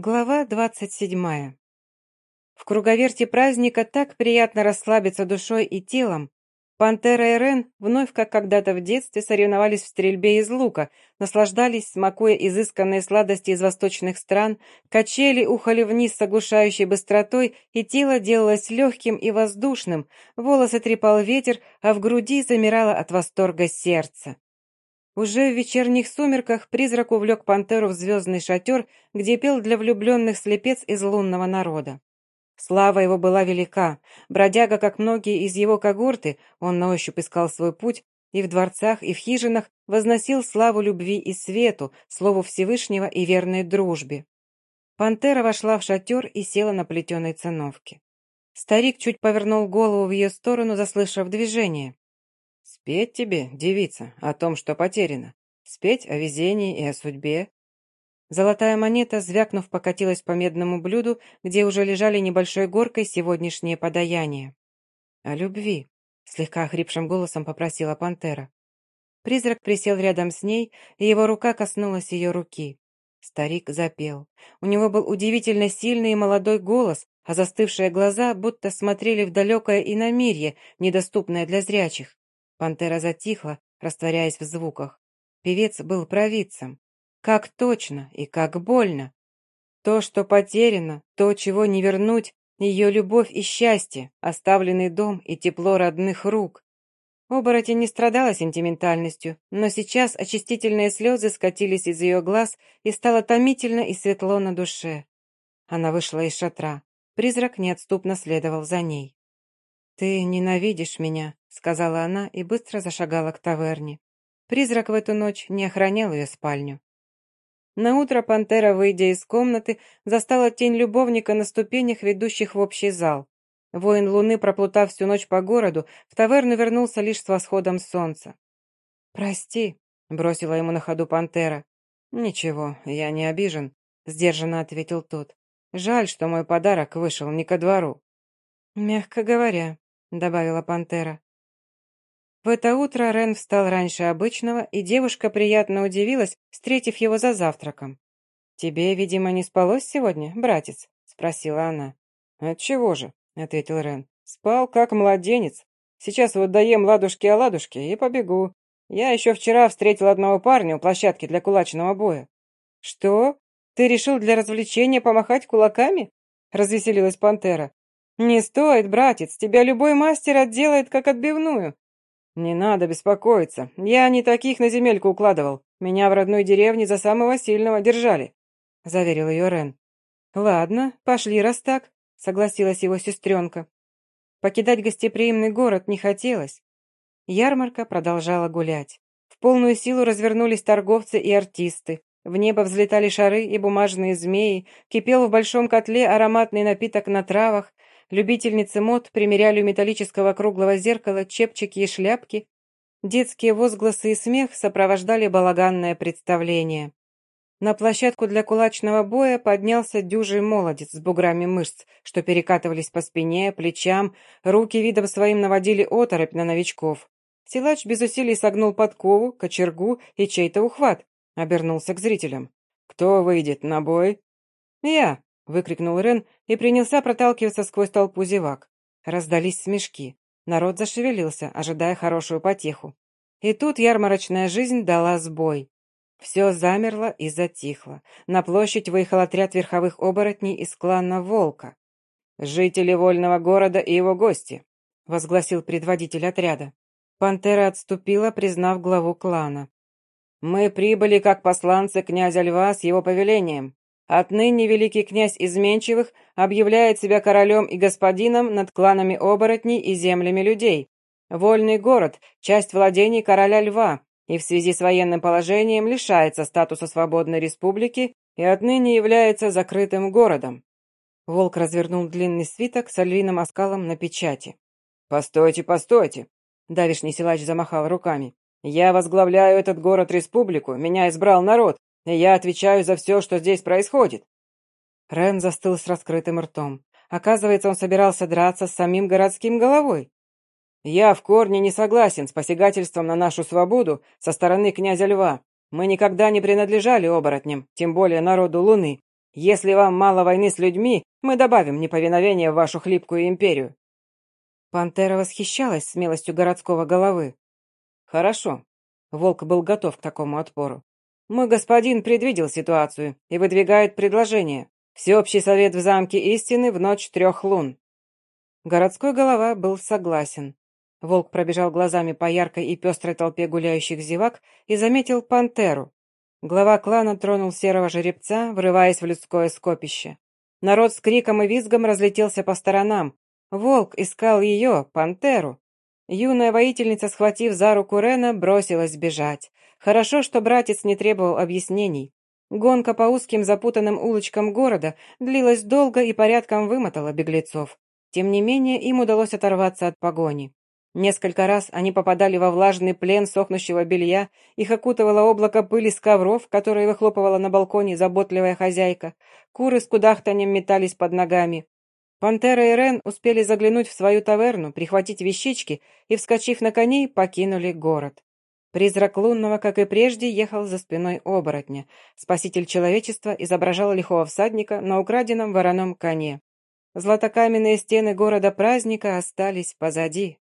Глава двадцать седьмая. В круговерте праздника так приятно расслабиться душой и телом. Пантера и Рен вновь, как когда-то в детстве, соревновались в стрельбе из лука, наслаждались, смакуя изысканные сладости из восточных стран, качели ухали вниз с оглушающей быстротой, и тело делалось легким и воздушным, волосы трепал ветер, а в груди замирало от восторга сердце. Уже в вечерних сумерках призрак увлек пантеру в звездный шатер, где пел для влюбленных слепец из лунного народа. Слава его была велика. Бродяга, как многие из его когорты, он на ощупь искал свой путь, и в дворцах, и в хижинах возносил славу любви и свету, слову Всевышнего и верной дружбе. Пантера вошла в шатер и села на плетеной циновке. Старик чуть повернул голову в ее сторону, заслышав движение. Спеть тебе, девица, о том, что потеряно. Спеть о везении и о судьбе. Золотая монета, звякнув, покатилась по медному блюду, где уже лежали небольшой горкой сегодняшние подаяния. «О любви», — слегка охрипшим голосом попросила пантера. Призрак присел рядом с ней, и его рука коснулась ее руки. Старик запел. У него был удивительно сильный и молодой голос, а застывшие глаза будто смотрели в далекое иномирье, недоступное для зрячих. Пантера затихла, растворяясь в звуках. Певец был провидцем. Как точно и как больно. То, что потеряно, то, чего не вернуть, ее любовь и счастье, оставленный дом и тепло родных рук. Оборотень не страдала сентиментальностью, но сейчас очистительные слезы скатились из ее глаз и стало томительно и светло на душе. Она вышла из шатра. Призрак неотступно следовал за ней. «Ты ненавидишь меня», — сказала она и быстро зашагала к таверне. Призрак в эту ночь не охранял ее спальню. Наутро пантера, выйдя из комнаты, застала тень любовника на ступенях, ведущих в общий зал. Воин луны, проплутав всю ночь по городу, в таверну вернулся лишь с восходом солнца. «Прости», — бросила ему на ходу пантера. «Ничего, я не обижен», — сдержанно ответил тот. «Жаль, что мой подарок вышел не ко двору». «Мягко говоря», — добавила пантера. В это утро Рен встал раньше обычного, и девушка приятно удивилась, встретив его за завтраком. «Тебе, видимо, не спалось сегодня, братец?» — спросила она. «Отчего же?» — ответил Рен. «Спал, как младенец. Сейчас вот доем ладушки-оладушки и побегу. Я еще вчера встретил одного парня у площадки для кулачного боя». «Что? Ты решил для развлечения помахать кулаками?» — развеселилась пантера. «Не стоит, братец, тебя любой мастер отделает, как отбивную». «Не надо беспокоиться, я не таких на земельку укладывал. Меня в родной деревне за самого сильного держали», — заверил ее Рен. «Ладно, пошли, раз так», — согласилась его сестренка. Покидать гостеприимный город не хотелось. Ярмарка продолжала гулять. В полную силу развернулись торговцы и артисты. В небо взлетали шары и бумажные змеи, кипел в большом котле ароматный напиток на травах, Любительницы мод примеряли у металлического круглого зеркала чепчики и шляпки. Детские возгласы и смех сопровождали балаганное представление. На площадку для кулачного боя поднялся дюжий молодец с буграми мышц, что перекатывались по спине, плечам, руки видом своим наводили оторопь на новичков. Силач без усилий согнул подкову, кочергу и чей-то ухват. Обернулся к зрителям. «Кто выйдет на бой?» «Я», выкрикнул Рен и принялся проталкиваться сквозь толпу зевак. Раздались смешки. Народ зашевелился, ожидая хорошую потеху. И тут ярмарочная жизнь дала сбой. Все замерло и затихло. На площадь выехал отряд верховых оборотней из клана Волка. «Жители вольного города и его гости», — возгласил предводитель отряда. Пантера отступила, признав главу клана. «Мы прибыли как посланцы князя Льва с его повелением. Отныне великий князь Изменчивых объявляет себя королем и господином над кланами оборотней и землями людей. Вольный город – часть владений короля Льва, и в связи с военным положением лишается статуса свободной республики и отныне является закрытым городом. Волк развернул длинный свиток с львиным оскалом на печати. «Постойте, постойте!» Давишний силач замахал руками. «Я возглавляю этот город-республику, меня избрал народ, я отвечаю за все, что здесь происходит». Рен застыл с раскрытым ртом. Оказывается, он собирался драться с самим городским головой. «Я в корне не согласен с посягательством на нашу свободу со стороны князя Льва. Мы никогда не принадлежали оборотням, тем более народу Луны. Если вам мало войны с людьми, мы добавим неповиновение в вашу хлипкую империю». Пантера восхищалась смелостью городского головы. «Хорошо». Волк был готов к такому отпору. «Мой господин предвидел ситуацию и выдвигает предложение. Всеобщий совет в замке истины в ночь трех лун». Городской голова был согласен. Волк пробежал глазами по яркой и пестрой толпе гуляющих зевак и заметил пантеру. Глава клана тронул серого жеребца, врываясь в людское скопище. Народ с криком и визгом разлетелся по сторонам. Волк искал ее, пантеру. Юная воительница, схватив за руку Рена, бросилась бежать. Хорошо, что братец не требовал объяснений. Гонка по узким запутанным улочкам города длилась долго и порядком вымотала беглецов. Тем не менее, им удалось оторваться от погони. Несколько раз они попадали во влажный плен сохнущего белья, их окутывало облако пыли с ковров, которые выхлопывала на балконе заботливая хозяйка. Куры с кудахтанем метались под ногами. Пантера и Рен успели заглянуть в свою таверну, прихватить вещички и, вскочив на коней, покинули город. Призрак лунного, как и прежде, ехал за спиной оборотня. Спаситель человечества изображал лихого всадника на украденном вороном коне. Златокаменные стены города праздника остались позади.